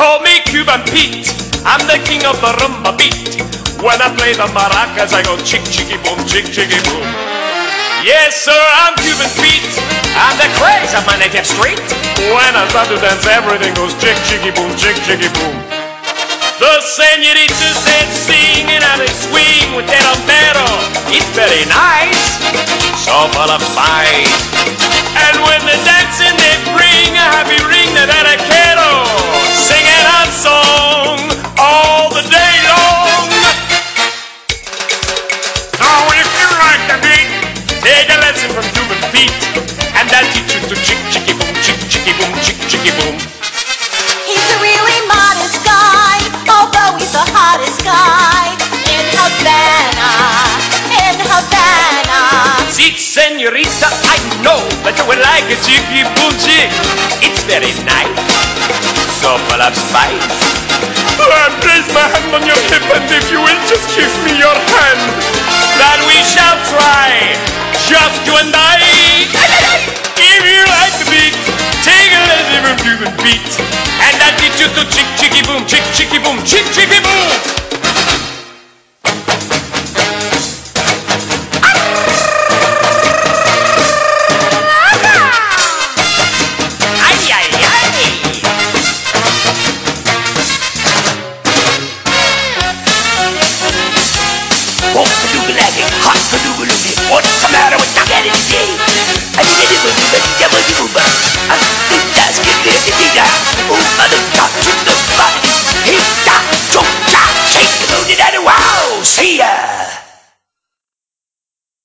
call me Cuban Pete. I'm the king of the rumba beat. When I play the maracas, I go chick chicky boom, chick chicky boom. Yes, sir, I'm Cuban Pete. I'm the craze of my native street. When I start to dance, everything goes chick chicky boom, chick chicky boom. The senoritas they sing and how they swing with their sombrero. It's very nice, so full of spice. Chick. He's a really modest guy, although he's the hottest guy in Havana, in Havana. See, senorita, I know that you will like a chicky boom chick. It's very nice, so full of spice. I place my hand on your hip, and if you will just kiss me your hand, that we shall try, just you and I. beat. And I did you to chick chicky boom, chick chicky boom, chick chicky boom. Hot for doobie-loobie, what's the matter with not getting it?